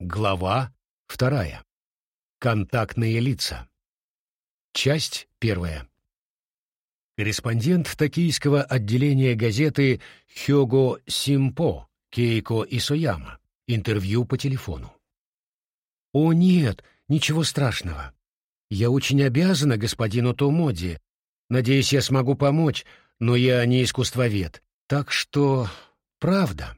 Глава вторая. Контактные лица. Часть первая. Корреспондент токийского отделения газеты Хёго Симпо Кейко Исояма. Интервью по телефону. «О, нет, ничего страшного. Я очень обязана господину Томоди. Надеюсь, я смогу помочь, но я не искусствовед. Так что... правда».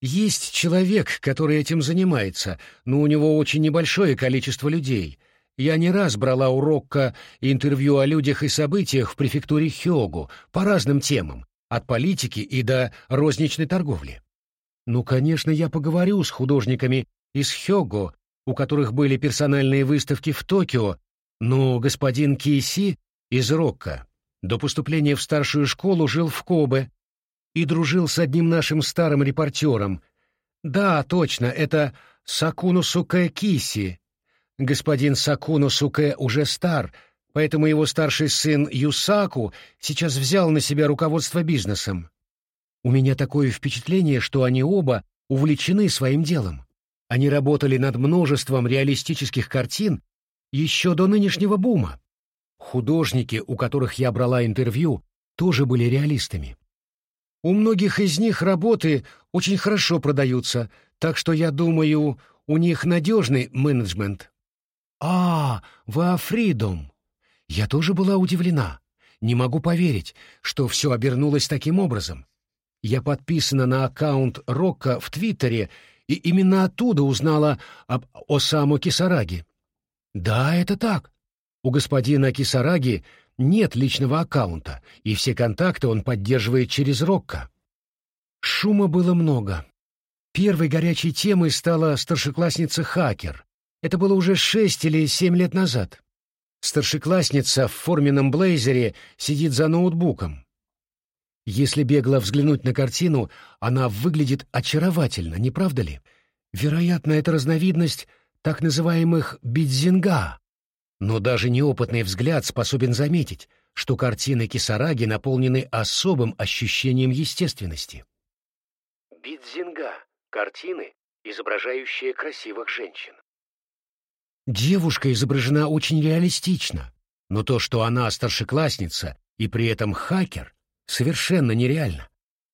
Есть человек, который этим занимается, но у него очень небольшое количество людей. Я не раз брала у Рокко интервью о людях и событиях в префектуре Хёгу по разным темам, от политики и до розничной торговли. Ну, конечно, я поговорю с художниками из Хёгу, у которых были персональные выставки в Токио, но господин Киси из Рокко до поступления в старшую школу жил в Кобе, и дружил с одним нашим старым репортером. Да, точно, это Сакуну Суке Киси. Господин Сакуну Суке уже стар, поэтому его старший сын Юсаку сейчас взял на себя руководство бизнесом. У меня такое впечатление, что они оба увлечены своим делом. Они работали над множеством реалистических картин еще до нынешнего бума. Художники, у которых я брала интервью, тоже были реалистами. У многих из них работы очень хорошо продаются, так что я думаю, у них надежный менеджмент. А, вы Афридом. Я тоже была удивлена. Не могу поверить, что все обернулось таким образом. Я подписана на аккаунт Рокка в Твиттере и именно оттуда узнала об Осаму Кисараги. Да, это так. У господина Кисараги нет личного аккаунта, и все контакты он поддерживает через Рокко. Шума было много. Первой горячей темой стала старшеклассница-хакер. Это было уже шесть или семь лет назад. Старшеклассница в форменном блейзере сидит за ноутбуком. Если бегло взглянуть на картину, она выглядит очаровательно, не правда ли? Вероятно, это разновидность так называемых бидзинга, но даже неопытный взгляд способен заметить, что картины Кисараги наполнены особым ощущением естественности. Бидзинга — картины, изображающие красивых женщин. Девушка изображена очень реалистично, но то, что она старшеклассница и при этом хакер, совершенно нереально.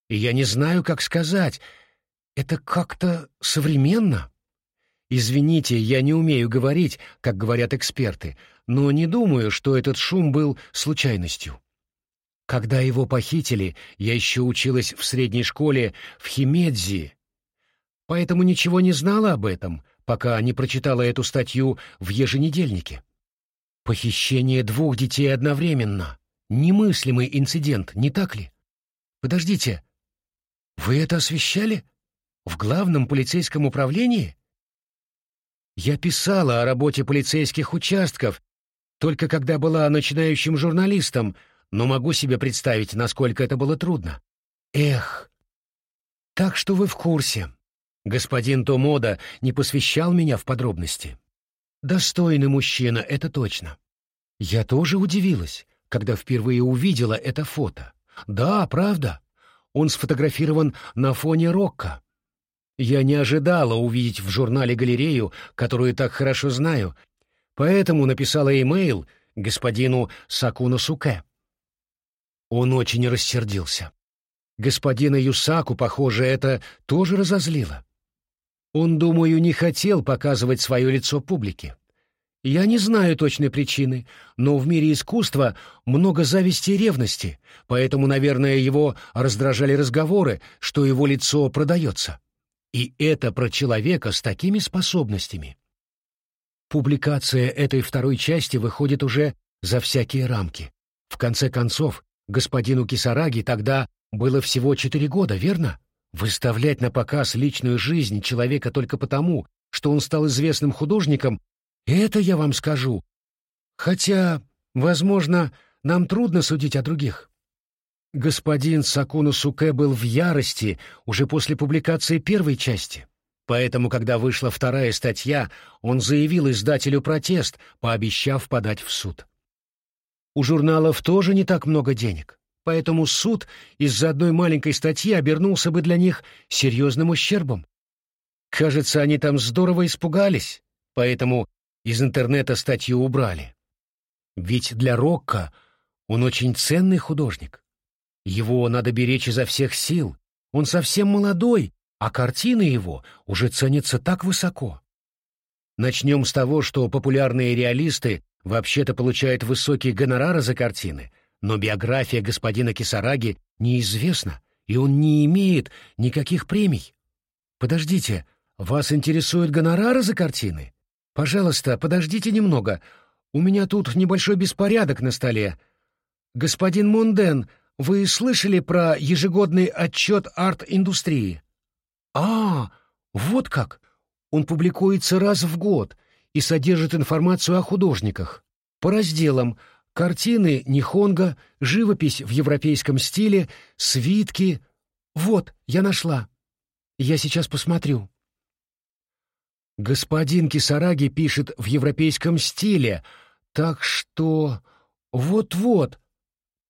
И я не знаю, как сказать, это как-то современно. Извините, я не умею говорить, как говорят эксперты, но не думаю, что этот шум был случайностью. Когда его похитили, я еще училась в средней школе в Химедзи, поэтому ничего не знала об этом, пока не прочитала эту статью в еженедельнике. Похищение двух детей одновременно. Немыслимый инцидент, не так ли? Подождите, вы это освещали? В главном полицейском управлении? Я писала о работе полицейских участков, только когда была начинающим журналистом, но могу себе представить, насколько это было трудно. Эх! Так что вы в курсе. Господин Томода не посвящал меня в подробности. Достойный мужчина, это точно. Я тоже удивилась, когда впервые увидела это фото. Да, правда. Он сфотографирован на фоне Рокко. Я не ожидала увидеть в журнале галерею, которую так хорошо знаю, поэтому написала имейл господину Сакуно Суке. Он очень рассердился. Господина Юсаку, похоже, это тоже разозлило. Он, думаю, не хотел показывать свое лицо публике. Я не знаю точной причины, но в мире искусства много зависти и ревности, поэтому, наверное, его раздражали разговоры, что его лицо продается. И это про человека с такими способностями. Публикация этой второй части выходит уже за всякие рамки. В конце концов, господину Кисараги тогда было всего четыре года, верно? Выставлять на показ личную жизнь человека только потому, что он стал известным художником, это я вам скажу. Хотя, возможно, нам трудно судить о других. Господин Сакуну Суке был в ярости уже после публикации первой части. Поэтому, когда вышла вторая статья, он заявил издателю протест, пообещав подать в суд. У журналов тоже не так много денег, поэтому суд из-за одной маленькой статьи обернулся бы для них серьезным ущербом. Кажется, они там здорово испугались, поэтому из интернета статью убрали. Ведь для Рокко он очень ценный художник. Его надо беречь изо всех сил. Он совсем молодой, а картины его уже ценятся так высоко. Начнем с того, что популярные реалисты вообще-то получают высокие гонорары за картины, но биография господина Кисараги неизвестна, и он не имеет никаких премий. Подождите, вас интересуют гонорары за картины? Пожалуйста, подождите немного. У меня тут небольшой беспорядок на столе. Господин Монден, вы слышали про ежегодный отчет арт-индустрии? А, вот как. Он публикуется раз в год и содержит информацию о художниках. По разделам картины Нихонга, живопись в европейском стиле, свитки. Вот, я нашла. Я сейчас посмотрю. Господин Кисараги пишет в европейском стиле, так что... Вот-вот,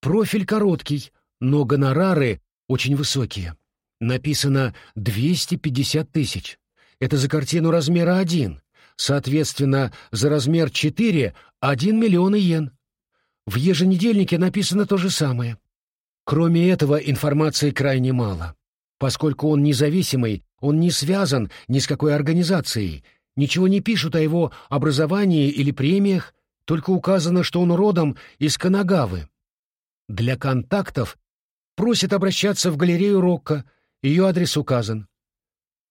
профиль короткий, но гонорары очень высокие. Написано 250 тысяч. Это за картину размера 1. Соответственно, за размер 4 — 1 миллион иен. В еженедельнике написано то же самое. Кроме этого, информации крайне мало. Поскольку он независимый, он не связан ни с какой организацией, ничего не пишут о его образовании или премиях, только указано, что он родом из Канагавы. Для контактов просит обращаться в галерею Рокко, ее адрес указан.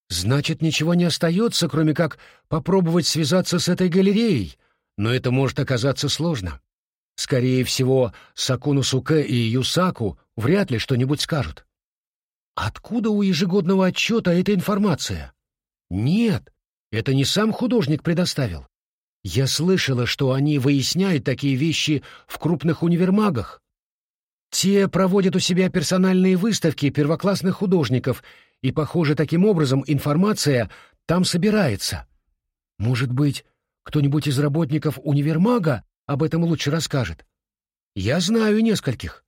Значит, ничего не остается, кроме как попробовать связаться с этой галереей, но это может оказаться сложно. Скорее всего, Сакуну Суке и Юсаку вряд ли что-нибудь скажут. Откуда у ежегодного отчета эта информация? Нет, это не сам художник предоставил. Я слышала, что они выясняют такие вещи в крупных универмагах. Те проводят у себя персональные выставки первоклассных художников, и, похоже, таким образом информация там собирается. Может быть, кто-нибудь из работников универмага об этом лучше расскажет? Я знаю нескольких.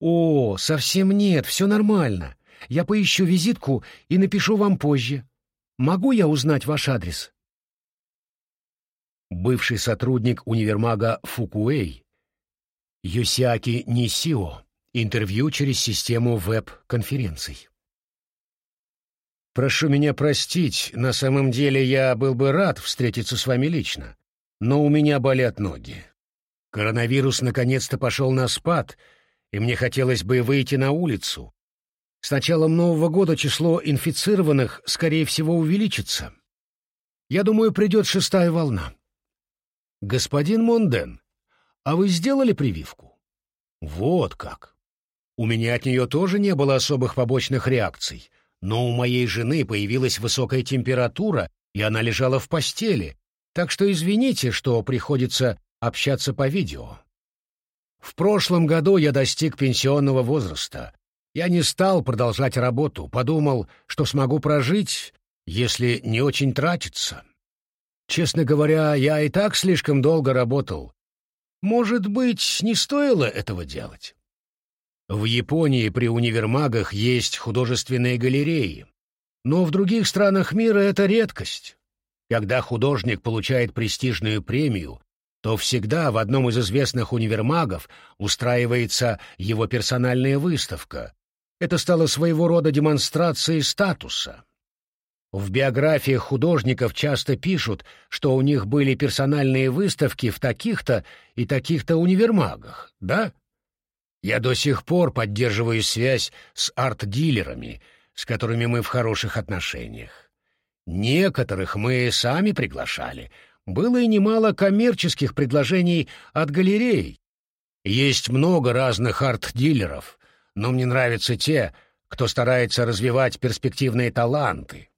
О, совсем нет, все нормально. Я поищу визитку и напишу вам позже. Могу я узнать ваш адрес? Бывший сотрудник универмага Фукуэй, Юсиаки Нисио, интервью через систему веб-конференций. Прошу меня простить, на самом деле я был бы рад встретиться с вами лично, но у меня болят ноги. Коронавирус наконец-то пошел на спад, и мне хотелось бы выйти на улицу, с началом Нового года число инфицированных, скорее всего, увеличится. Я думаю, придет шестая волна. Господин Монден, а вы сделали прививку? Вот как. У меня от нее тоже не было особых побочных реакций, но у моей жены появилась высокая температура, и она лежала в постели, так что извините, что приходится общаться по видео. В прошлом году я достиг пенсионного возраста, я не стал продолжать работу, подумал, что смогу прожить, если не очень тратиться. Честно говоря, я и так слишком долго работал. Может быть, не стоило этого делать. В Японии при универмагах есть художественные галереи, но в других странах мира это редкость. Когда художник получает престижную премию, то всегда в одном из известных универмагов устраивается его персональная выставка, это стало своего рода демонстрацией статуса. В биографиях художников часто пишут, что у них были персональные выставки в таких-то и таких-то универмагах, да? Я до сих пор поддерживаю связь с арт-дилерами, с которыми мы в хороших отношениях. Некоторых мы сами приглашали. Было и немало коммерческих предложений от галерей. Есть много разных арт-дилеров, но мне нравятся те, кто старается развивать перспективные таланты.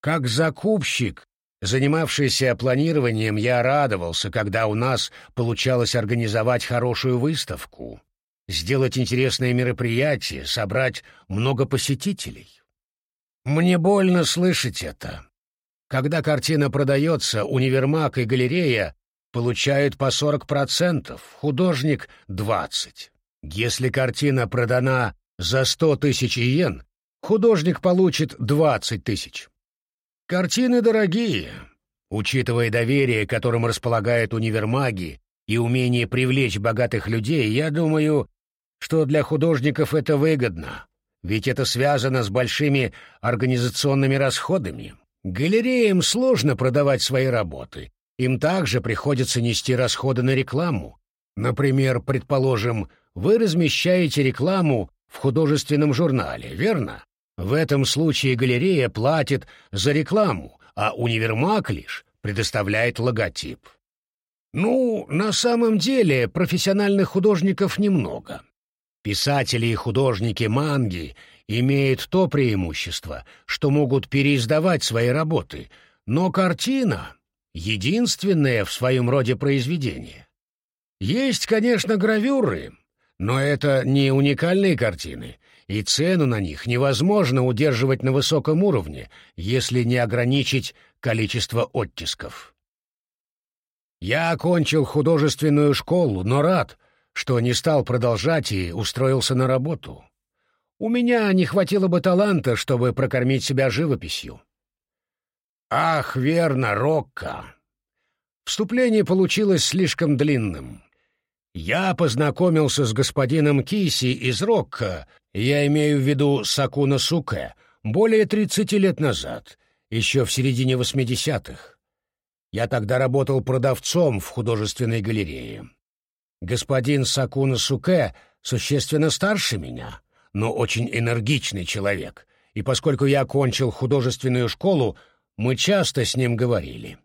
Как закупщик, занимавшийся планированием, я радовался, когда у нас получалось организовать хорошую выставку, сделать интересное мероприятие, собрать много посетителей. Мне больно слышать это. Когда картина продается, универмаг и галерея получают по 40%, художник — 20%. Если картина продана за сто тысяч иен, художник получит двадцать тысяч. Картины дорогие. Учитывая доверие, которым располагают универмаги, и умение привлечь богатых людей, я думаю, что для художников это выгодно, ведь это связано с большими организационными расходами. Галереям сложно продавать свои работы, им также приходится нести расходы на рекламу. Например, предположим, вы размещаете рекламу в художественном журнале, верно? В этом случае галерея платит за рекламу, а универмаг лишь предоставляет логотип. Ну, на самом деле, профессиональных художников немного. Писатели и художники манги имеют то преимущество, что могут переиздавать свои работы, но картина — единственное в своем роде произведение. Есть, конечно, гравюры, но это не уникальные картины, и цену на них невозможно удерживать на высоком уровне, если не ограничить количество оттисков. Я окончил художественную школу, но рад, что не стал продолжать и устроился на работу. У меня не хватило бы таланта, чтобы прокормить себя живописью. Ах, верно, Рокко. Вступление получилось слишком длинным. Я познакомился с господином Киси из Рокко, я имею в виду Сакуна Суке, более тридцати лет назад, еще в середине восьмидесятых. Я тогда работал продавцом в художественной галерее. Господин Сакуна Суке существенно старше меня, но очень энергичный человек, и поскольку я окончил художественную школу, мы часто с ним говорили.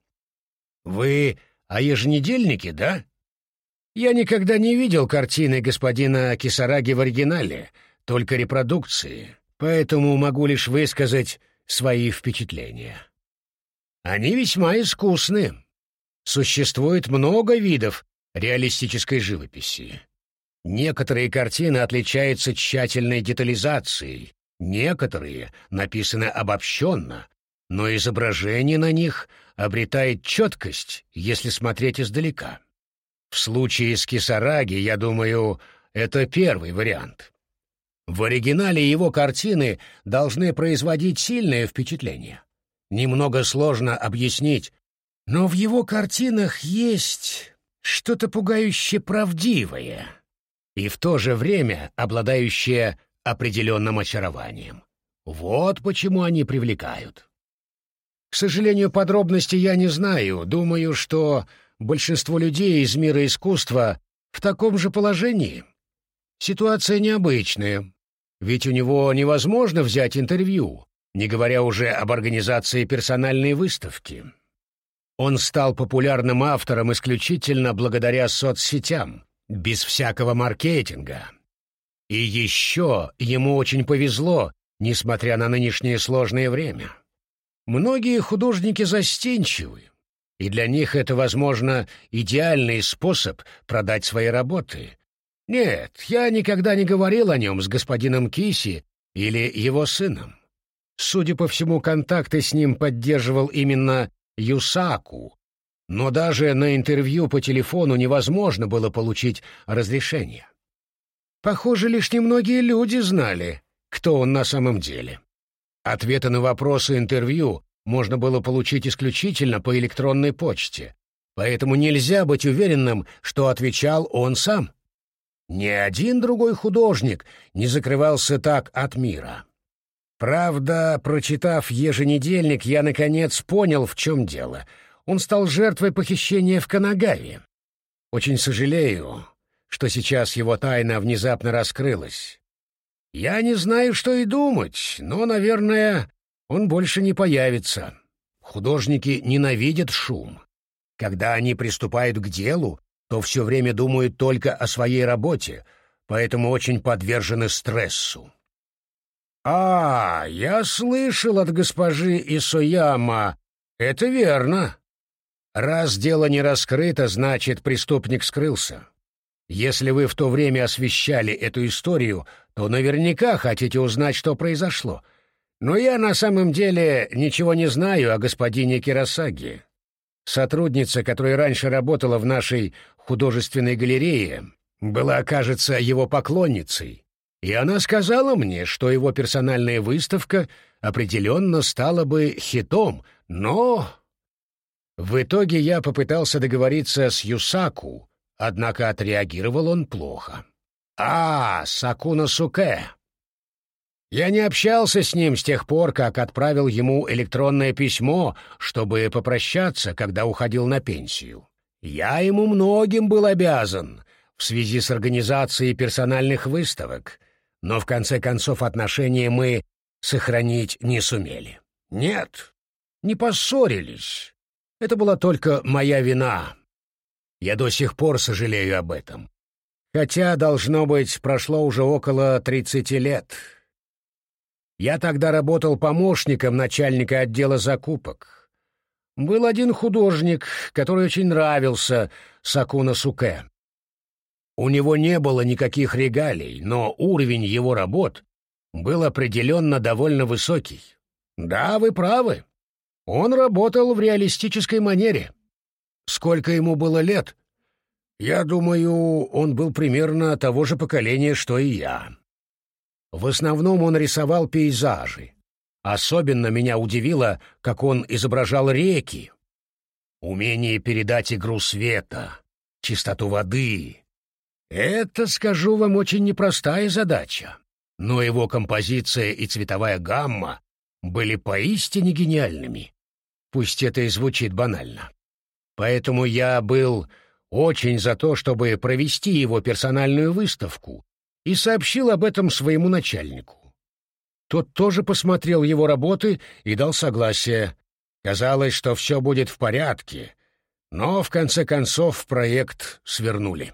«Вы о еженедельнике, да?» Я никогда не видел картины господина Кисараги в оригинале, только репродукции, поэтому могу лишь высказать свои впечатления. Они весьма искусны. Существует много видов реалистической живописи. Некоторые картины отличаются тщательной детализацией, некоторые написаны обобщенно, но изображение на них обретает четкость, если смотреть издалека. В случае с Кисараги, я думаю, это первый вариант. В оригинале его картины должны производить сильное впечатление немного сложно объяснить, но в его картинах есть что-то пугающе правдивое и в то же время обладающее определенным очарованием. Вот почему они привлекают. К сожалению, подробностей я не знаю. Думаю, что большинство людей из мира искусства в таком же положении. Ситуация необычная, ведь у него невозможно взять интервью, не говоря уже об организации персональной выставки. Он стал популярным автором исключительно благодаря соцсетям, без всякого маркетинга. И еще ему очень повезло, несмотря на нынешнее сложное время. Многие художники застенчивы, и для них это, возможно, идеальный способ продать свои работы. Нет, я никогда не говорил о нем с господином Киси или его сыном. Судя по всему, контакты с ним поддерживал именно Юсаку, но даже на интервью по телефону невозможно было получить разрешение. Похоже, лишь немногие люди знали, кто он на самом деле. Ответы на вопросы интервью можно было получить исключительно по электронной почте, поэтому нельзя быть уверенным, что отвечал он сам. Ни один другой художник не закрывался так от мира. Правда, прочитав еженедельник, я, наконец, понял, в чем дело. Он стал жертвой похищения в Канагаве. Очень сожалею, что сейчас его тайна внезапно раскрылась. Я не знаю, что и думать, но, наверное, он больше не появится. Художники ненавидят шум. Когда они приступают к делу, то все время думают только о своей работе, поэтому очень подвержены стрессу. «А, я слышал от госпожи Исояма. Это верно. Раз дело не раскрыто, значит, преступник скрылся. Если вы в то время освещали эту историю, то наверняка хотите узнать, что произошло. Но я на самом деле ничего не знаю о господине Киросаги. Сотрудница, которая раньше работала в нашей художественной галерее, была, кажется, его поклонницей и она сказала мне, что его персональная выставка определенно стала бы хитом, Но в итоге я попытался договориться с Юсаку, однако отреагировал он плохо. «А, Сакуна Суке!» Я не общался с ним с тех пор, как отправил ему электронное письмо, чтобы попрощаться, когда уходил на пенсию. Я ему многим был обязан в связи с организацией персональных выставок, но в конце концов отношения мы сохранить не сумели. Нет, не поссорились. Это была только моя вина. Я до сих пор сожалею об этом. Хотя, должно быть, прошло уже около тридцати лет. Я тогда работал помощником начальника отдела закупок. Был один художник, который очень нравился Сакуна Суке. У него не было никаких регалий, но уровень его работ был определенно довольно высокий. Да, вы правы. Он работал в реалистической манере. Сколько ему было лет? Я думаю, он был примерно того же поколения, что и я. В основном он рисовал пейзажи. Особенно меня удивило, как он изображал реки. Умение передать игру света, чистоту воды. Это, скажу вам, очень непростая задача. Но его композиция и цветовая гамма были поистине гениальными. Пусть это и звучит банально. Поэтому я был очень за то, чтобы провести его персональную выставку и сообщил об этом своему начальнику. Тот тоже посмотрел его работы и дал согласие. Казалось, что все будет в порядке, но в конце концов проект свернули.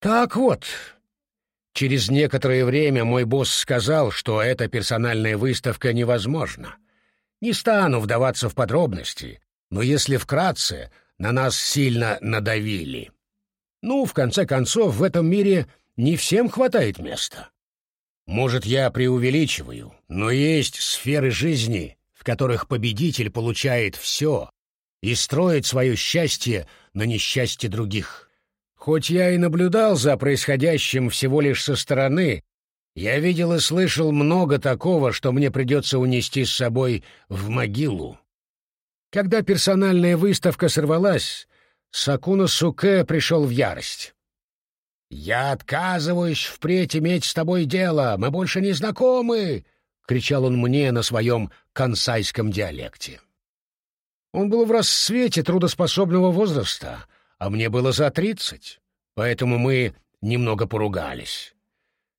Так вот, через некоторое время мой босс сказал, что эта персональная выставка невозможна. Не стану вдаваться в подробности, но если вкратце, на нас сильно надавили. Ну, в конце концов, в этом мире не всем хватает места. Может, я преувеличиваю, но есть сферы жизни, в которых победитель получает все и строит свое счастье на несчастье других. Хоть я и наблюдал за происходящим всего лишь со стороны, я видел и слышал много такого, что мне придется унести с собой в могилу. Когда персональная выставка сорвалась, Сакуна Суке пришел в ярость. «Я отказываюсь впредь иметь с тобой дело, мы больше не знакомы!» — кричал он мне на своем консайском диалекте. Он был в расцвете трудоспособного возраста, а мне было за тридцать, поэтому мы немного поругались.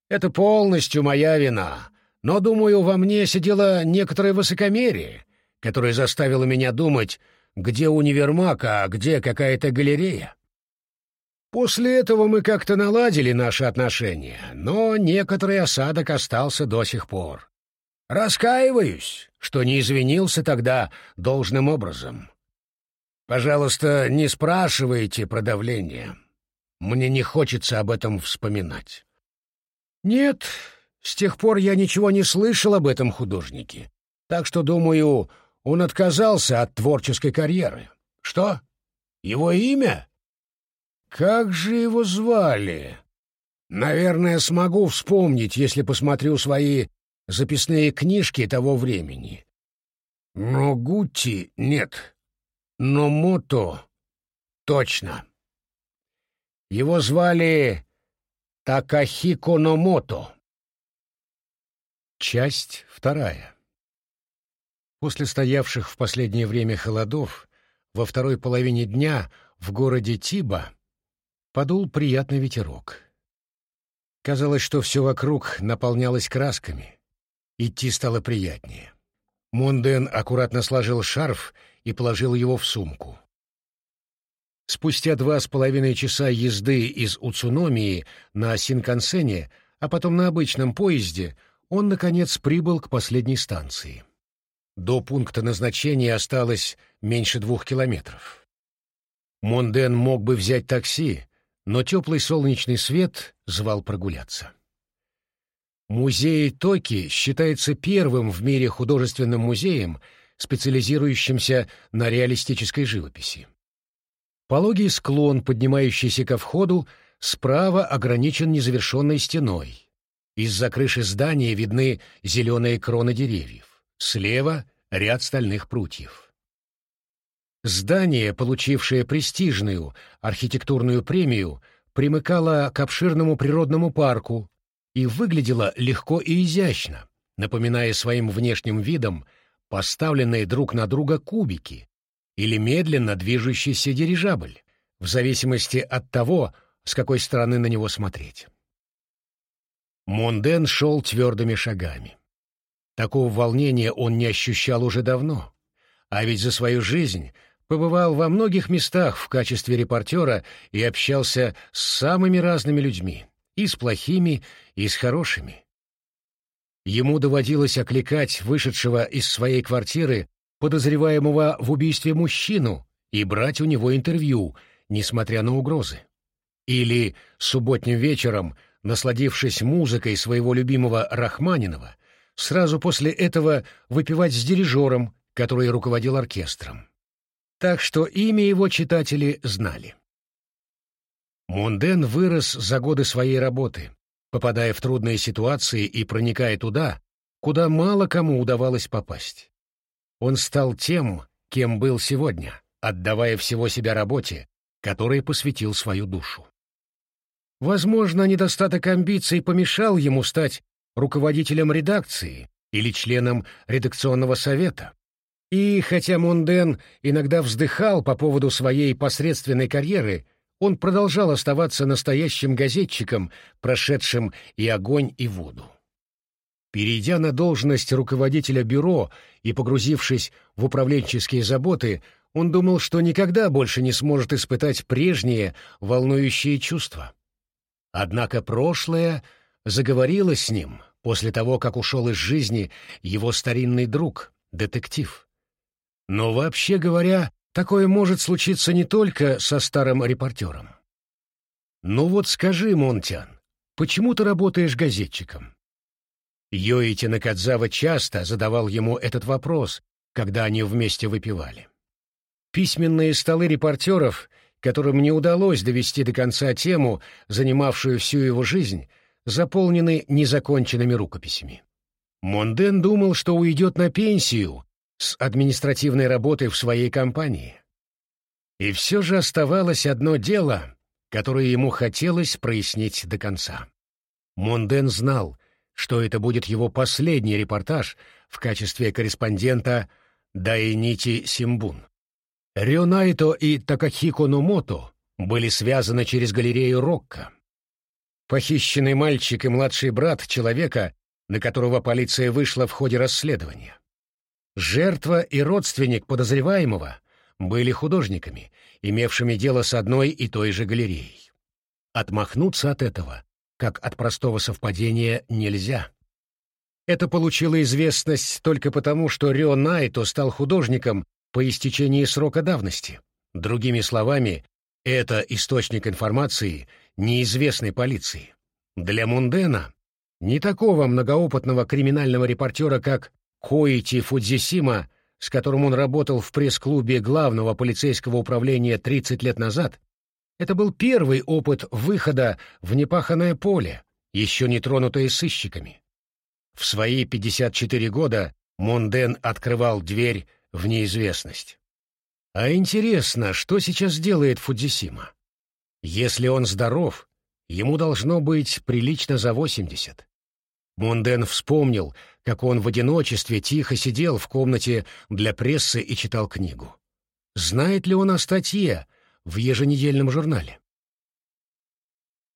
Это полностью моя вина, но, думаю, во мне сидело некоторое высокомерие, которое заставило меня думать, где универмаг, а где какая-то галерея. После этого мы как-то наладили наши отношения, но некоторый осадок остался до сих пор. Раскаиваюсь, что не извинился тогда должным образом. Пожалуйста, не спрашивайте про давление. Мне не хочется об этом вспоминать. Нет, с тех пор я ничего не слышал об этом художнике. Так что, думаю, он отказался от творческой карьеры. Что? Его имя? Как же его звали? Наверное, смогу вспомнить, если посмотрю свои записные книжки того времени. Но Гутти нет. Но Мото точно. Его звали Такахико Номото. Часть вторая. После стоявших в последнее время холодов, во второй половине дня в городе Тиба подул приятный ветерок. Казалось, что все вокруг наполнялось красками. Идти стало приятнее. Монден аккуратно сложил шарф и положил его в сумку. Спустя два с половиной часа езды из Уцуномии на Синкансене, а потом на обычном поезде, он, наконец, прибыл к последней станции. До пункта назначения осталось меньше двух километров. Монден мог бы взять такси, но теплый солнечный свет звал прогуляться. Музей Токи считается первым в мире художественным музеем, специализирующимся на реалистической живописи. Пологий склон, поднимающийся ко входу, справа ограничен незавершенной стеной. Из-за крыши здания видны зеленые кроны деревьев. Слева ряд стальных прутьев. Здание, получившее престижную архитектурную премию, примыкало к обширному природному парку и выглядело легко и изящно, напоминая своим внешним видом поставленные друг на друга кубики или медленно движущийся дирижабль, в зависимости от того, с какой стороны на него смотреть. Монден шел твердыми шагами. Такого волнения он не ощущал уже давно, а ведь за свою жизнь побывал во многих местах в качестве репортера и общался с самыми разными людьми, и с плохими, и с хорошими. Ему доводилось окликать вышедшего из своей квартиры подозреваемого в убийстве мужчину и брать у него интервью, несмотря на угрозы. Или субботним вечером, насладившись музыкой своего любимого Рахманинова, сразу после этого выпивать с дирижером, который руководил оркестром. Так что имя его читатели знали. Монден вырос за годы своей работы, попадая в трудные ситуации и проникая туда, куда мало кому удавалось попасть. Он стал тем, кем был сегодня, отдавая всего себя работе, которой посвятил свою душу. Возможно, недостаток амбиций помешал ему стать руководителем редакции или членом редакционного совета. И хотя Монден иногда вздыхал по поводу своей посредственной карьеры, он продолжал оставаться настоящим газетчиком, прошедшим и огонь, и воду. Перейдя на должность руководителя бюро и погрузившись в управленческие заботы, он думал, что никогда больше не сможет испытать прежние волнующие чувства. Однако прошлое заговорило с ним после того, как ушел из жизни его старинный друг, детектив. Но вообще говоря, Такое может случиться не только со старым репортером. Ну вот скажи, Монтян, почему ты работаешь газетчиком? Йоити Накадзава часто задавал ему этот вопрос, когда они вместе выпивали. Письменные столы репортеров, которым не удалось довести до конца тему, занимавшую всю его жизнь, заполнены незаконченными рукописями. Монден думал, что уйдет на пенсию с административной работой в своей компании. И все же оставалось одно дело, которое ему хотелось прояснить до конца. Монден знал, что это будет его последний репортаж в качестве корреспондента Дайнити Симбун. Рёнайто и Такахико Нумото были связаны через галерею Рокко. Похищенный мальчик и младший брат человека, на которого полиция вышла в ходе расследования. Жертва и родственник подозреваемого были художниками, имевшими дело с одной и той же галереей. Отмахнуться от этого, как от простого совпадения, нельзя. Это получило известность только потому, что Рё Найто стал художником по истечении срока давности. Другими словами, это источник информации, неизвестной полиции. Для Мундена, не такого многоопытного криминального репортера, как Коити Фудзисима, с которым он работал в пресс-клубе главного полицейского управления 30 лет назад, это был первый опыт выхода в непаханное поле, еще не тронутое сыщиками. В свои 54 года Монден открывал дверь в неизвестность. А интересно, что сейчас делает Фудзисима? Если он здоров, ему должно быть прилично за 80. Монден вспомнил, как он в одиночестве тихо сидел в комнате для прессы и читал книгу. Знает ли он о статье в еженедельном журнале?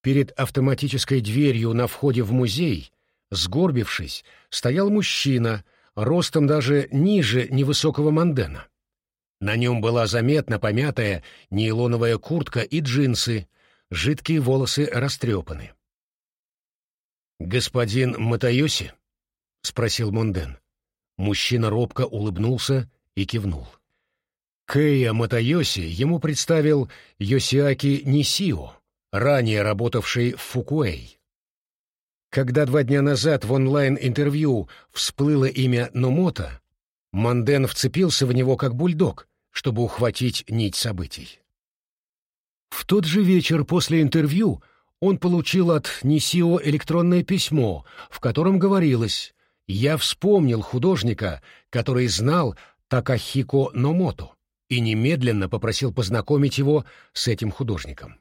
Перед автоматической дверью на входе в музей, сгорбившись, стоял мужчина, ростом даже ниже невысокого Мондена. На нем была заметна помятая нейлоновая куртка и джинсы, жидкие волосы растрепаны. «Господин Матаюси?» — спросил Монден. Мужчина робко улыбнулся и кивнул. Кэя Матайоси ему представил Йосиаки Нисио, ранее работавший в Фукуэй. Когда два дня назад в онлайн-интервью всплыло имя Номота, Манден вцепился в него как бульдог, чтобы ухватить нить событий. В тот же вечер после интервью он получил от Нисио электронное письмо, в котором говорилось Я вспомнил художника, который знал Такахико Номото, и немедленно попросил познакомить его с этим художником.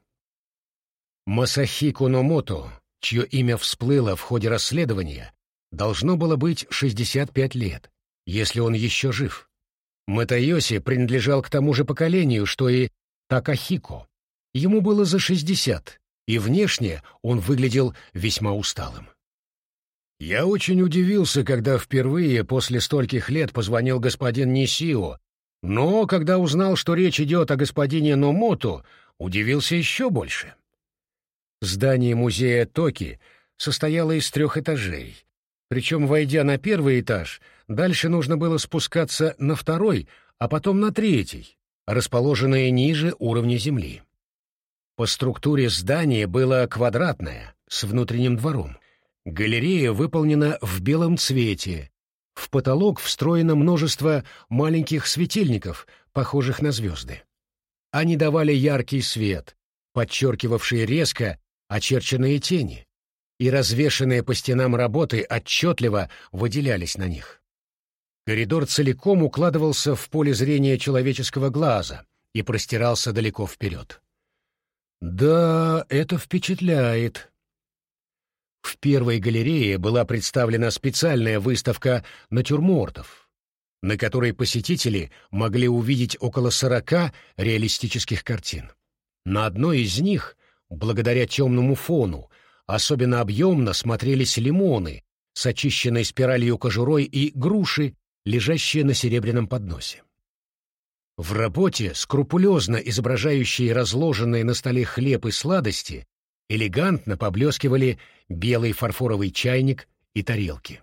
Масахико Номото, чье имя всплыло в ходе расследования, должно было быть 65 лет, если он еще жив. Матайоси принадлежал к тому же поколению, что и Такахико. Ему было за 60, и внешне он выглядел весьма усталым. Я очень удивился, когда впервые после стольких лет позвонил господин Нисио, но когда узнал, что речь идет о господине Номото, удивился еще больше. Здание музея Токи состояло из трех этажей, причем, войдя на первый этаж, дальше нужно было спускаться на второй, а потом на третий, расположенные ниже уровня земли. По структуре здания было квадратное, с внутренним двором. Галерея выполнена в белом цвете. В потолок встроено множество маленьких светильников, похожих на звезды. Они давали яркий свет, подчеркивавший резко очерченные тени, и развешанные по стенам работы отчетливо выделялись на них. Коридор целиком укладывался в поле зрения человеческого глаза и простирался далеко вперед. Да, это впечатляет. В первой галерее была представлена специальная выставка натюрмортов, на которой посетители могли увидеть около сорока реалистических картин. На одной из них, благодаря темному фону, Особенно объемно смотрелись лимоны с очищенной спиралью кожурой и груши, лежащие на серебряном подносе. В работе, скрупулезно изображающие разложенные на столе хлеб и сладости, элегантно поблескивали белый фарфоровый чайник и тарелки.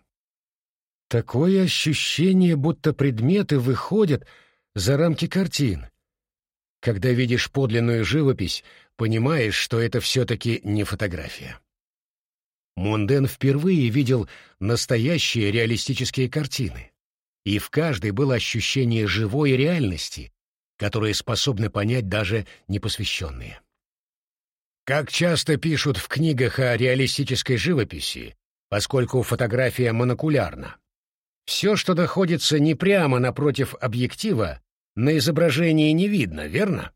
Такое ощущение, будто предметы выходят за рамки картин. Когда видишь подлинную живопись, понимаешь, что это все-таки не фотография. Монден впервые видел настоящие реалистические картины, и в каждой было ощущение живой реальности, которые способны понять даже непосвященные. Как часто пишут в книгах о реалистической живописи, поскольку фотография монокулярна. Все, что находится не прямо напротив объектива, на изображении не видно, верно?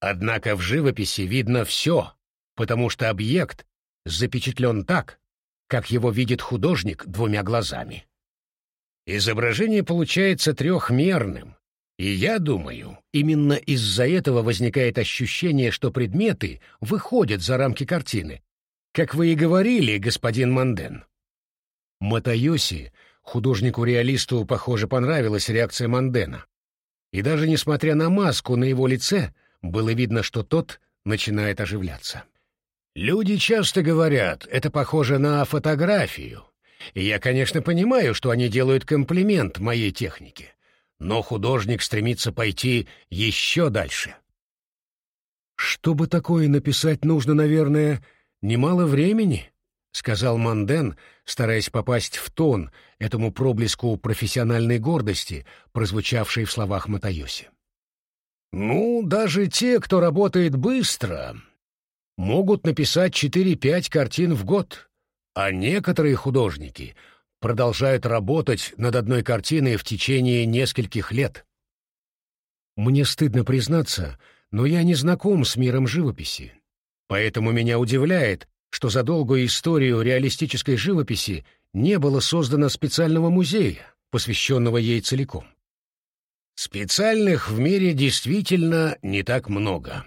Однако в живописи видно все, потому что объект запечатлен так, как его видит художник двумя глазами. Изображение получается трехмерным, и я думаю, именно из-за этого возникает ощущение, что предметы выходят за рамки картины, как вы и говорили, господин Манден. Матайоси, художнику-реалисту, похоже, понравилась реакция Мандена. И даже несмотря на маску на его лице, было видно, что тот начинает оживляться. Люди часто говорят, это похоже на фотографию. Я, конечно, понимаю, что они делают комплимент моей технике. Но художник стремится пойти еще дальше. «Чтобы такое написать, нужно, наверное, немало времени», — сказал Манден, стараясь попасть в тон этому проблеску профессиональной гордости, прозвучавшей в словах Матайоси. «Ну, даже те, кто работает быстро, могут написать 4-5 картин в год, а некоторые художники продолжают работать над одной картиной в течение нескольких лет. Мне стыдно признаться, но я не знаком с миром живописи, поэтому меня удивляет, что за долгую историю реалистической живописи не было создано специального музея, посвященного ей целиком. Специальных в мире действительно не так много.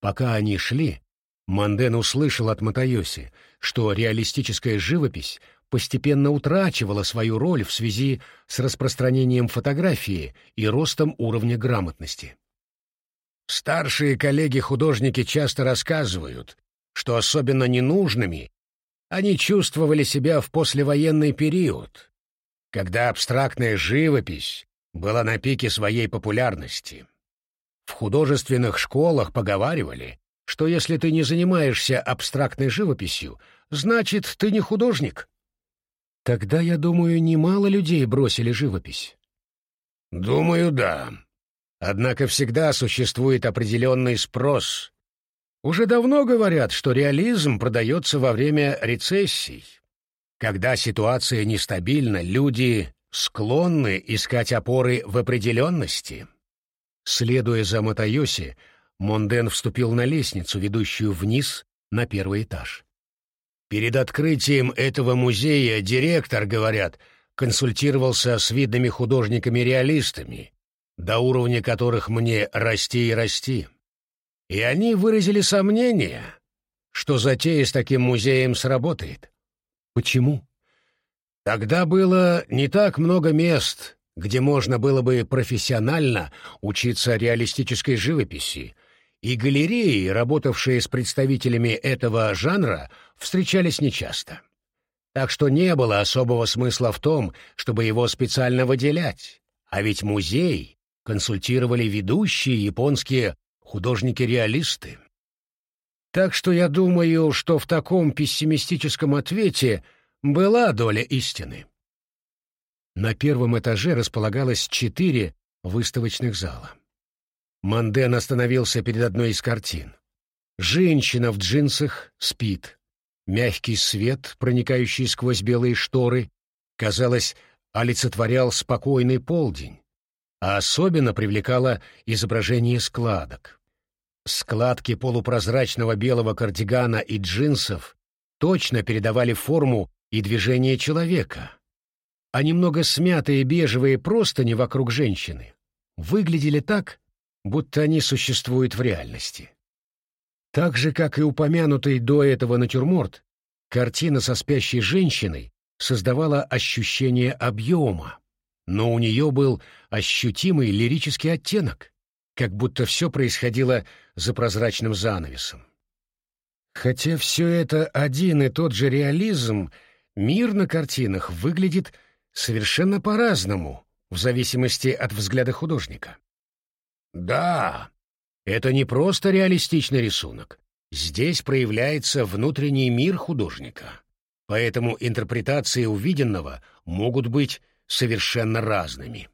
Пока они шли, Манден услышал от Матайоси, что реалистическая живопись постепенно утрачивала свою роль в связи с распространением фотографии и ростом уровня грамотности. Старшие коллеги-художники часто рассказывают, что особенно ненужными они чувствовали себя в послевоенный период, когда абстрактная живопись была на пике своей популярности. В художественных школах поговаривали, что если ты не занимаешься абстрактной живописью, значит, ты не художник. Тогда, я думаю, немало людей бросили живопись. Думаю, да. Однако всегда существует определенный спрос. Уже давно говорят, что реализм продается во время рецессий. Когда ситуация нестабильна, люди склонны искать опоры в определенности. Следуя за Матайоси, Монден вступил на лестницу, ведущую вниз на первый этаж. Перед открытием этого музея директор, говорят, консультировался с видными художниками-реалистами, до уровня которых мне расти и расти. И они выразили сомнение, что затея с таким музеем сработает. Почему? Тогда было не так много мест, где можно было бы профессионально учиться реалистической живописи, и галереи, работавшие с представителями этого жанра, встречались нечасто. Так что не было особого смысла в том, чтобы его специально выделять, а ведь музей консультировали ведущие японские художники-реалисты. Так что я думаю, что в таком пессимистическом ответе была доля истины. На первом этаже располагалось четыре выставочных зала. Манден остановился перед одной из картин. Женщина в джинсах спит. Мягкий свет, проникающий сквозь белые шторы, казалось, олицетворял спокойный полдень, а особенно привлекало изображение складок. Складки полупрозрачного белого кардигана и джинсов точно передавали форму и движение человека, а немного смятые бежевые простыни вокруг женщины выглядели так, будто они существуют в реальности. Так же, как и упомянутый до этого натюрморт, картина со спящей женщиной создавала ощущение объема, но у нее был ощутимый лирический оттенок как будто все происходило за прозрачным занавесом. Хотя все это один и тот же реализм, мир на картинах выглядит совершенно по-разному, в зависимости от взгляда художника. Да, это не просто реалистичный рисунок. Здесь проявляется внутренний мир художника. Поэтому интерпретации увиденного могут быть совершенно разными.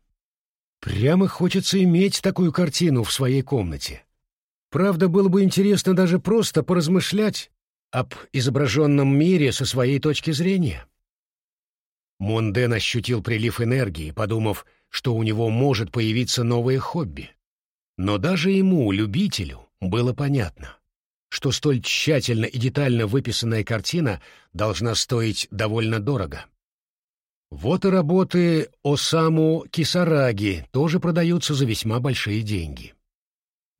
Прямо хочется иметь такую картину в своей комнате. Правда, было бы интересно даже просто поразмышлять об изображенном мире со своей точки зрения. Монден ощутил прилив энергии, подумав, что у него может появиться новое хобби. Но даже ему, любителю, было понятно, что столь тщательно и детально выписанная картина должна стоить довольно дорого. Вот и работы Осаму Кисараги тоже продаются за весьма большие деньги.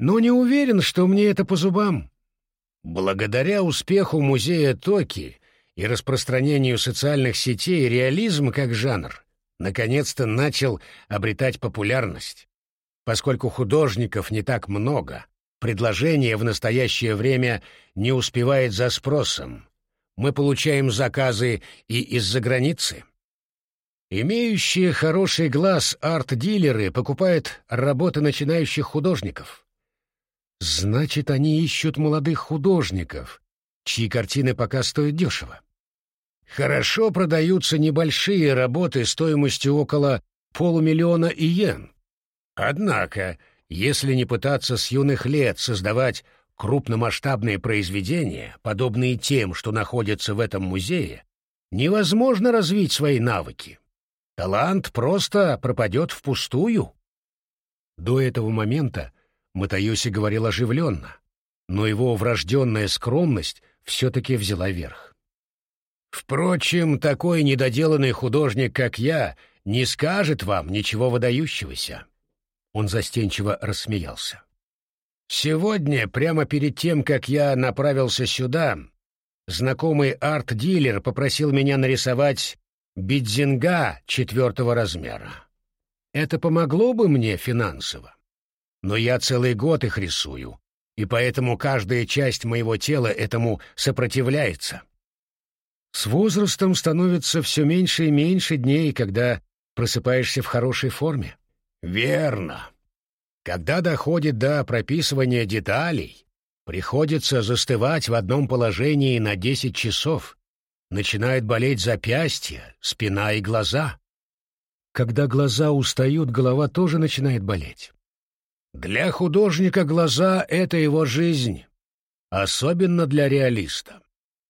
Но не уверен, что мне это по зубам. Благодаря успеху музея Токи и распространению социальных сетей реализм как жанр наконец-то начал обретать популярность. Поскольку художников не так много, предложение в настоящее время не успевает за спросом. Мы получаем заказы и из-за границы. Имеющие хороший глаз арт-дилеры покупают работы начинающих художников. Значит, они ищут молодых художников, чьи картины пока стоят дешево. Хорошо продаются небольшие работы стоимостью около полумиллиона иен. Однако, если не пытаться с юных лет создавать крупномасштабные произведения, подобные тем, что находятся в этом музее, невозможно развить свои навыки. Талант просто пропадет впустую. До этого момента Матайоси говорил оживленно, но его врожденная скромность все-таки взяла верх. Впрочем, такой недоделанный художник, как я, не скажет вам ничего выдающегося. Он застенчиво рассмеялся. Сегодня, прямо перед тем, как я направился сюда, знакомый арт-дилер попросил меня нарисовать бидзинга четвертого размера. Это помогло бы мне финансово. Но я целый год их рисую, и поэтому каждая часть моего тела этому сопротивляется. С возрастом становится все меньше и меньше дней, когда просыпаешься в хорошей форме. Верно. Когда доходит до прописывания деталей, приходится застывать в одном положении на десять часов, начинает болеть запястье, спина и глаза. Когда глаза устают, голова тоже начинает болеть. Для художника глаза — это его жизнь, особенно для реалиста.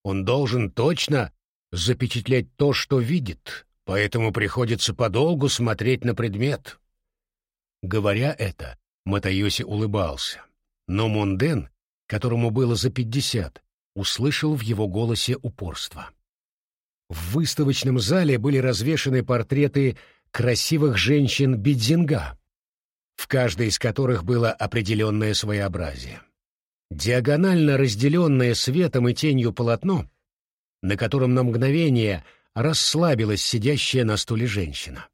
Он должен точно запечатлеть то, что видит, поэтому приходится подолгу смотреть на предмет. Говоря это, Матайоси улыбался, но Монден, которому было за пятьдесят, услышал в его голосе упорство. В выставочном зале были развешаны портреты красивых женщин Бидзинга, в каждой из которых было определенное своеобразие. Диагонально разделенное светом и тенью полотно, на котором на мгновение расслабилась сидящая на стуле женщина.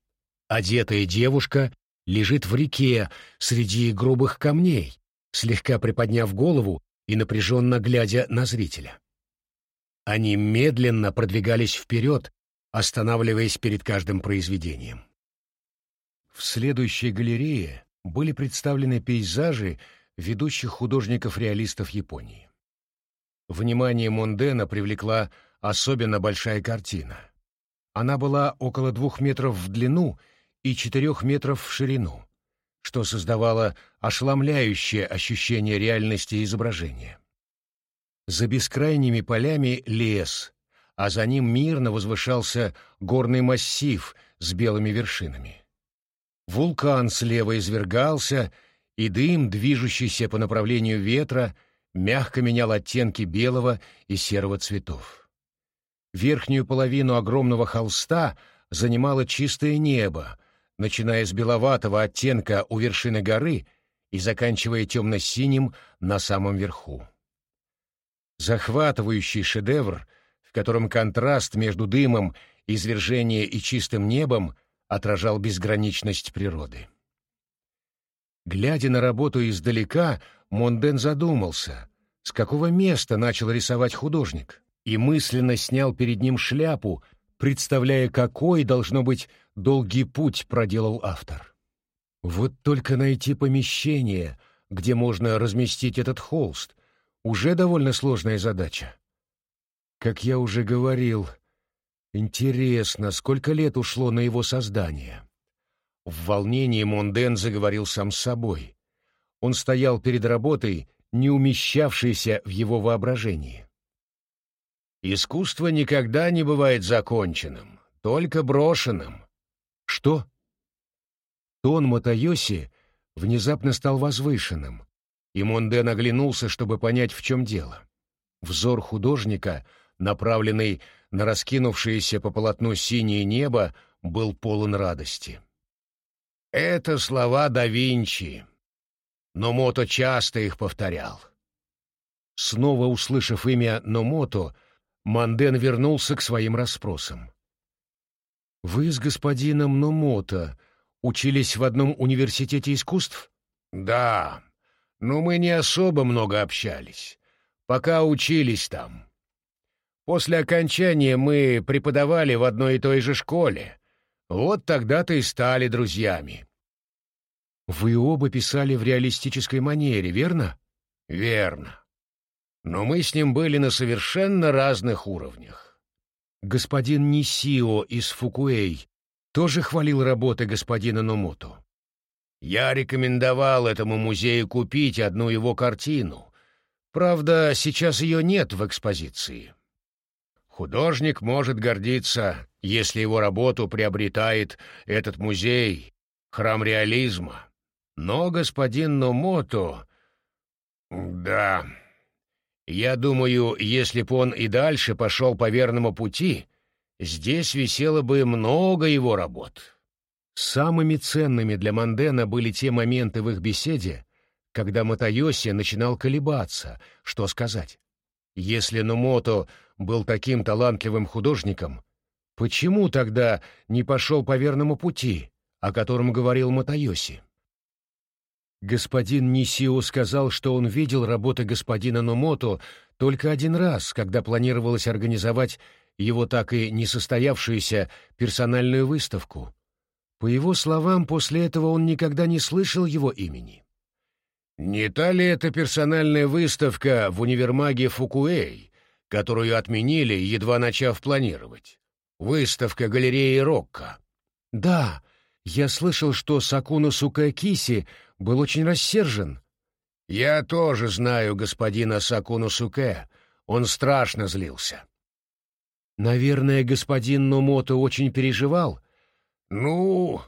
Одетая девушка лежит в реке среди грубых камней, слегка приподняв голову и напряженно глядя на зрителя. Они медленно продвигались вперед, останавливаясь перед каждым произведением. В следующей галерее были представлены пейзажи ведущих художников-реалистов Японии. Внимание Мондена привлекла особенно большая картина. Она была около двух метров в длину и четырех метров в ширину, что создавало ошеломляющее ощущение реальности изображения. За бескрайними полями лес, а за ним мирно возвышался горный массив с белыми вершинами. Вулкан слева извергался, и дым, движущийся по направлению ветра, мягко менял оттенки белого и серого цветов. Верхнюю половину огромного холста занимало чистое небо, начиная с беловатого оттенка у вершины горы и заканчивая темно-синим на самом верху. Захватывающий шедевр, в котором контраст между дымом, извержения и чистым небом отражал безграничность природы. Глядя на работу издалека, Монден задумался, с какого места начал рисовать художник, и мысленно снял перед ним шляпу, представляя, какой, должно быть, долгий путь проделал автор. Вот только найти помещение, где можно разместить этот холст, уже довольно сложная задача. Как я уже говорил, интересно, сколько лет ушло на его создание. В волнении Монден заговорил сам с собой. Он стоял перед работой, не умещавшейся в его воображении. «Искусство никогда не бывает законченным, только брошенным». «Что?» Тон Матайоси внезапно стал возвышенным, и Монден оглянулся, чтобы понять, в чем дело. Взор художника, направленный на раскинувшееся по полотну синее небо, был полон радости. Это слова да Винчи, но Мото часто их повторял. Снова услышав имя Номото, Манден вернулся к своим расспросам. «Вы с господином Номото учились в одном университете искусств?» «Да, но мы не особо много общались, пока учились там. После окончания мы преподавали в одной и той же школе, вот тогда-то и стали друзьями. Вы оба писали в реалистической манере, верно? Верно. Но мы с ним были на совершенно разных уровнях. Господин Нисио из Фукуэй тоже хвалил работы господина Номото. Я рекомендовал этому музею купить одну его картину. Правда, сейчас ее нет в экспозиции. Художник может гордиться, если его работу приобретает этот музей, храм реализма. Но господин Номото... Да... Я думаю, если б он и дальше пошел по верному пути, здесь висело бы много его работ. Самыми ценными для Мандена были те моменты в их беседе, когда Матайоси начинал колебаться, что сказать. Если Номото был таким талантливым художником, почему тогда не пошел по верному пути, о котором говорил Матайоси? Господин Нисио сказал, что он видел работы господина Номото только один раз, когда планировалось организовать его так и не состоявшуюся персональную выставку. По его словам, после этого он никогда не слышал его имени. «Не та ли это персональная выставка в универмаге Фукуэй, которую отменили, едва начав планировать. Выставка галереи Рокко. Да, я слышал, что Сакуну Сукэ был очень рассержен. Я тоже знаю господина Сакуну Сукэ. Он страшно злился. Наверное, господин Номото очень переживал. Ну,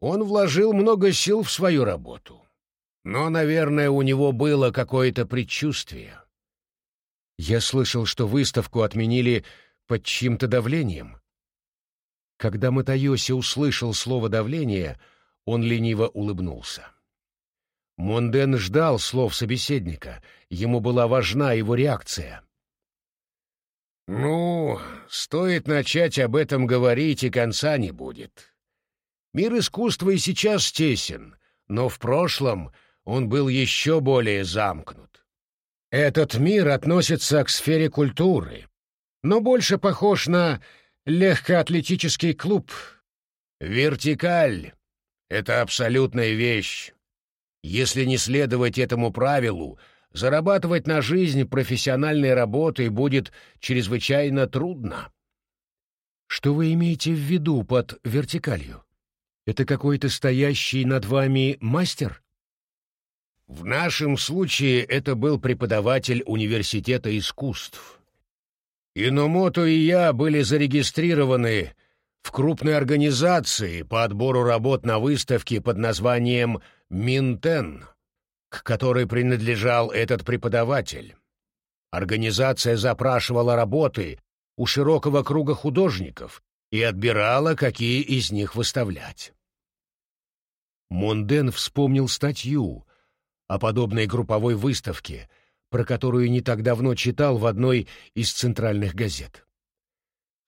он вложил много сил в свою работу. Но, наверное, у него было какое-то предчувствие. Я слышал, что выставку отменили под чьим-то давлением. Когда Матайоси услышал слово «давление», он лениво улыбнулся. Монден ждал слов собеседника, ему была важна его реакция. «Ну, стоит начать об этом говорить, и конца не будет. Мир искусства и сейчас тесен, но в прошлом он был еще более замкнут. Этот мир относится к сфере культуры, но больше похож на легкоатлетический клуб. Вертикаль — это абсолютная вещь. Если не следовать этому правилу, зарабатывать на жизнь профессиональной работой будет чрезвычайно трудно. Что вы имеете в виду под вертикалью? Это какой-то стоящий над вами мастер? В нашем случае это был преподаватель университета искусств. Иномото и я были зарегистрированы в крупной организации по отбору работ на выставке под названием «Минтен», к которой принадлежал этот преподаватель. Организация запрашивала работы у широкого круга художников и отбирала, какие из них выставлять. Монден вспомнил статью, о подобной групповой выставке, про которую не так давно читал в одной из центральных газет.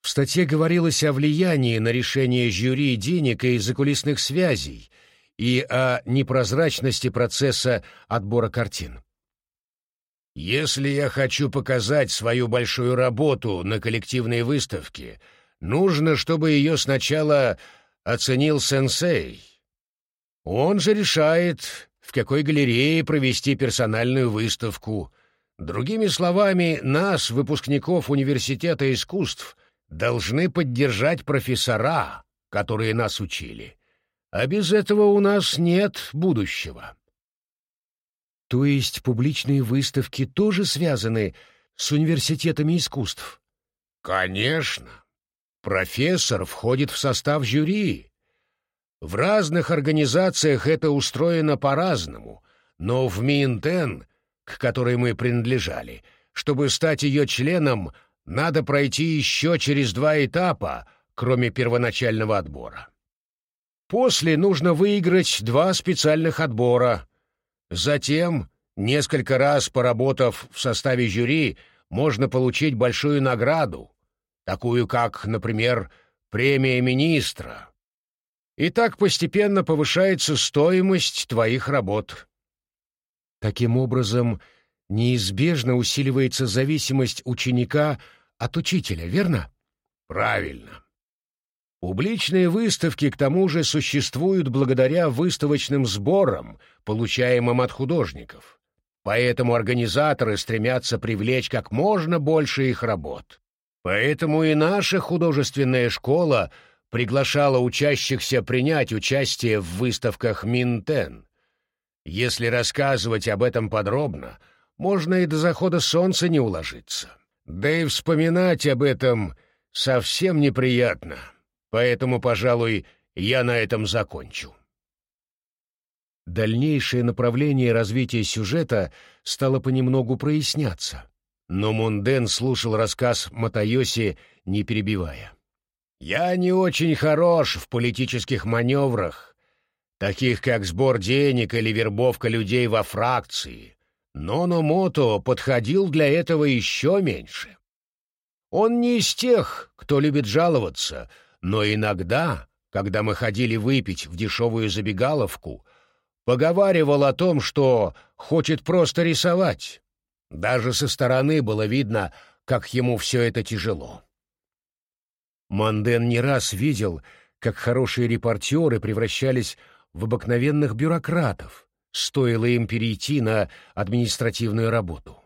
В статье говорилось о влиянии на решение жюри денег и закулисных связей и о непрозрачности процесса отбора картин. «Если я хочу показать свою большую работу на коллективной выставке, нужно, чтобы ее сначала оценил сенсей. Он же решает, в какой галерее провести персональную выставку. Другими словами, нас, выпускников Университета искусств, должны поддержать профессора, которые нас учили. А без этого у нас нет будущего. То есть публичные выставки тоже связаны с университетами искусств? Конечно. Профессор входит в состав жюри, в разных организациях это устроено по-разному, но в Минтен, к которой мы принадлежали, чтобы стать ее членом, надо пройти еще через два этапа, кроме первоначального отбора. После нужно выиграть два специальных отбора. Затем, несколько раз поработав в составе жюри, можно получить большую награду, такую как, например, премия министра, и так постепенно повышается стоимость твоих работ. Таким образом, неизбежно усиливается зависимость ученика от учителя, верно? Правильно. Публичные выставки, к тому же, существуют благодаря выставочным сборам, получаемым от художников. Поэтому организаторы стремятся привлечь как можно больше их работ. Поэтому и наша художественная школа — приглашала учащихся принять участие в выставках Минтен. Если рассказывать об этом подробно, можно и до захода солнца не уложиться. Да и вспоминать об этом совсем неприятно, поэтому, пожалуй, я на этом закончу. Дальнейшее направление развития сюжета стало понемногу проясняться, но Мунден слушал рассказ Матайоси, не перебивая. Я не очень хорош в политических маневрах, таких как сбор денег или вербовка людей во фракции, но Номото подходил для этого еще меньше. Он не из тех, кто любит жаловаться, но иногда, когда мы ходили выпить в дешевую забегаловку, поговаривал о том, что хочет просто рисовать. Даже со стороны было видно, как ему все это тяжело. Манден не раз видел, как хорошие репортеры превращались в обыкновенных бюрократов, стоило им перейти на административную работу.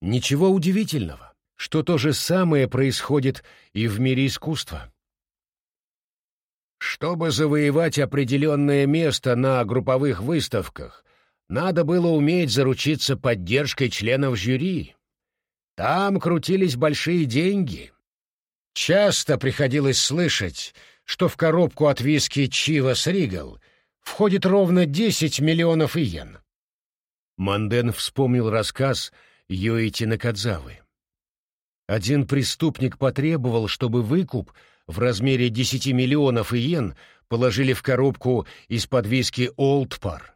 Ничего удивительного, что то же самое происходит и в мире искусства. Чтобы завоевать определенное место на групповых выставках, надо было уметь заручиться поддержкой членов жюри. Там крутились большие деньги — Часто приходилось слышать, что в коробку от виски Чивас Ригал входит ровно 10 миллионов иен. Манден вспомнил рассказ Йоити Накадзавы. Один преступник потребовал, чтобы выкуп в размере 10 миллионов иен положили в коробку из-под виски «Олдпар».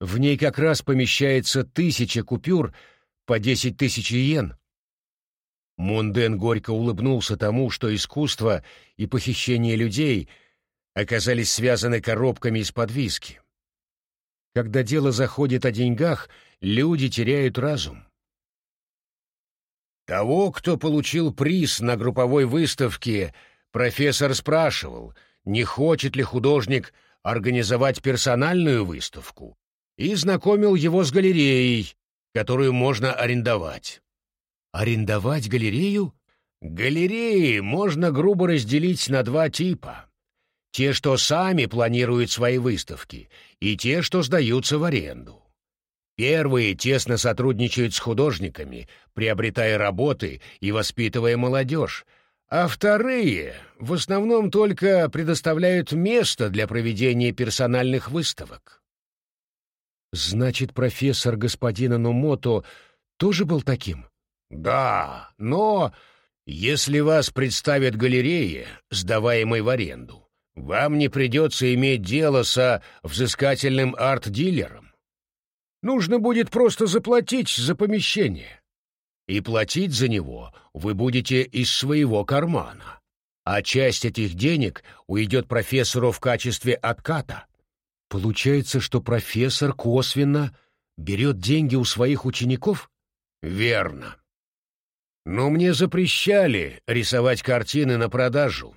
В ней как раз помещается тысяча купюр по 10 тысяч иен. Мунден горько улыбнулся тому, что искусство и похищение людей оказались связаны коробками из-под виски. Когда дело заходит о деньгах, люди теряют разум. Того, кто получил приз на групповой выставке, профессор спрашивал, не хочет ли художник организовать персональную выставку, и знакомил его с галереей, которую можно арендовать. Арендовать галерею? Галереи можно грубо разделить на два типа. Те, что сами планируют свои выставки, и те, что сдаются в аренду. Первые тесно сотрудничают с художниками, приобретая работы и воспитывая молодежь, а вторые в основном только предоставляют место для проведения персональных выставок. Значит, профессор господина Нумото тоже был таким? Да, но если вас представят галерее, сдаваемой в аренду, вам не придется иметь дело со взыскательным арт-дилером. Нужно будет просто заплатить за помещение. И платить за него вы будете из своего кармана. А часть этих денег уйдет профессору в качестве отката. Получается, что профессор косвенно берет деньги у своих учеников? Верно. Но мне запрещали рисовать картины на продажу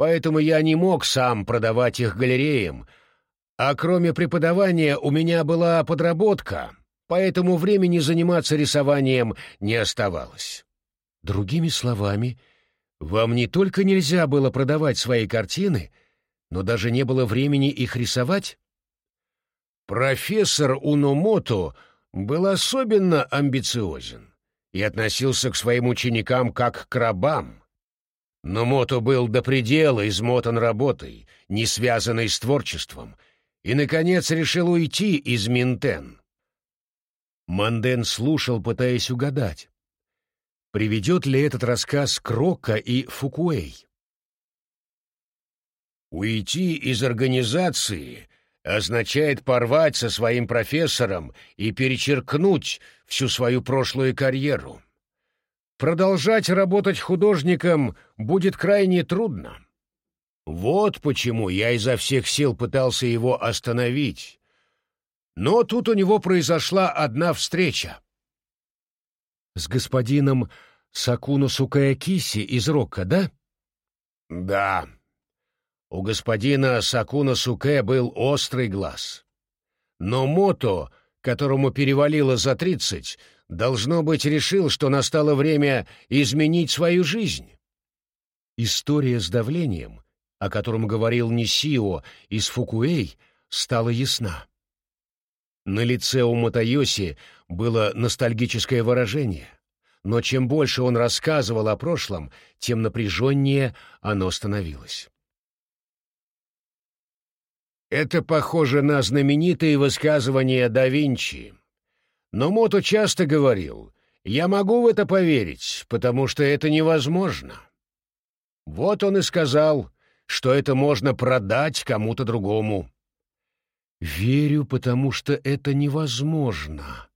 поэтому я не мог сам продавать их галереям, а кроме преподавания у меня была подработка, поэтому времени заниматься рисованием не оставалось. Другими словами, вам не только нельзя было продавать свои картины, но даже не было времени их рисовать? Профессор Уномото был особенно амбициозен и относился к своим ученикам как к рабам. Но Мото был до предела измотан работой, не связанной с творчеством, и, наконец, решил уйти из Минтен. Манден слушал, пытаясь угадать, приведет ли этот рассказ к Рокко и Фукуэй. Уйти из организации означает порвать со своим профессором и перечеркнуть всю свою прошлую карьеру. Продолжать работать художником будет крайне трудно. Вот почему я изо всех сил пытался его остановить. Но тут у него произошла одна встреча. С господином Сакуно Сукаякиси из Рокко, да? Да. У господина Сакуно Суке был острый глаз. Но Мото, которому перевалило за тридцать, должно быть, решил, что настало время изменить свою жизнь. История с давлением, о котором говорил Нисио из Фукуэй, стала ясна. На лице у Матайоси было ностальгическое выражение, но чем больше он рассказывал о прошлом, тем напряженнее оно становилось. Это похоже на знаменитые высказывания да Винчи, но Мото часто говорил, «Я могу в это поверить, потому что это невозможно». Вот он и сказал, что это можно продать кому-то другому. «Верю, потому что это невозможно».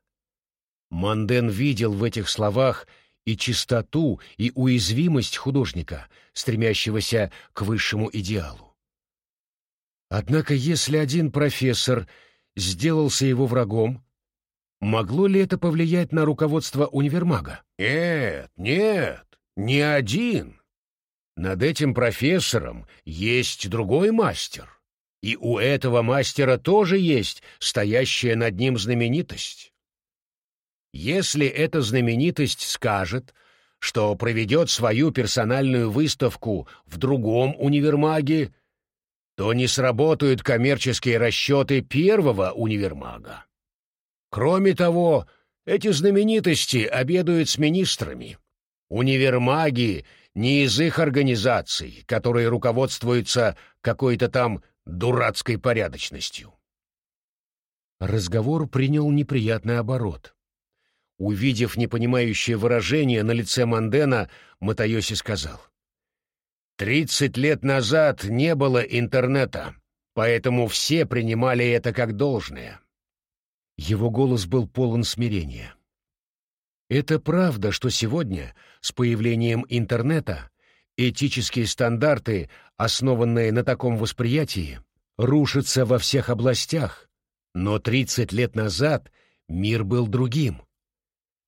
Манден видел в этих словах и чистоту, и уязвимость художника, стремящегося к высшему идеалу. Однако если один профессор сделался его врагом, Могло ли это повлиять на руководство универмага? Нет, нет, не один. Над этим профессором есть другой мастер. И у этого мастера тоже есть стоящая над ним знаменитость. Если эта знаменитость скажет, что проведет свою персональную выставку в другом универмаге, то не сработают коммерческие расчеты первого универмага. Кроме того, эти знаменитости обедают с министрами. Универмаги не из их организаций, которые руководствуются какой-то там дурацкой порядочностью. Разговор принял неприятный оборот. Увидев непонимающее выражение на лице Мандена, Матайоси сказал. «Тридцать лет назад не было интернета, поэтому все принимали это как должное». Его голос был полон смирения. Это правда, что сегодня, с появлением интернета, этические стандарты, основанные на таком восприятии, рушатся во всех областях, но 30 лет назад мир был другим.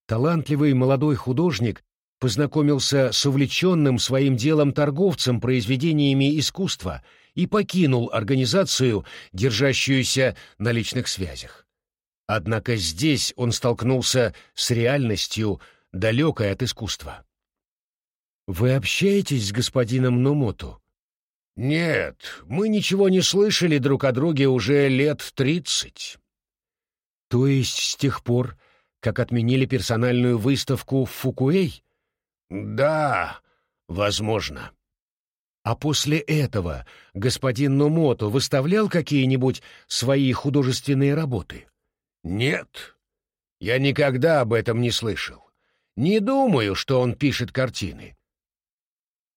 Талантливый молодой художник познакомился с увлеченным своим делом торговцем произведениями искусства и покинул организацию, держащуюся на личных связях. Однако здесь он столкнулся с реальностью, далекой от искусства. «Вы общаетесь с господином Нумоту?» «Нет, мы ничего не слышали друг о друге уже лет тридцать». «То есть с тех пор, как отменили персональную выставку в Фукуэй?» «Да, возможно». «А после этого господин Нумото выставлял какие-нибудь свои художественные работы?» «Нет, я никогда об этом не слышал. Не думаю, что он пишет картины.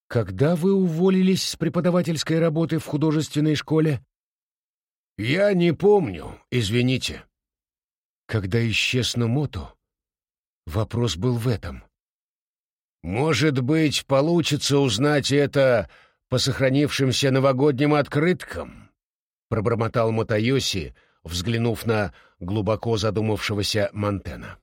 Когда вы уволились с преподавательской работы в художественной школе? Я не помню, извините. Когда исчез Нумото? Вопрос был в этом. Может быть, получится узнать это по сохранившимся новогодним открыткам? Пробормотал Мотайоси, взглянув на глубоко задумавшегося Монтена.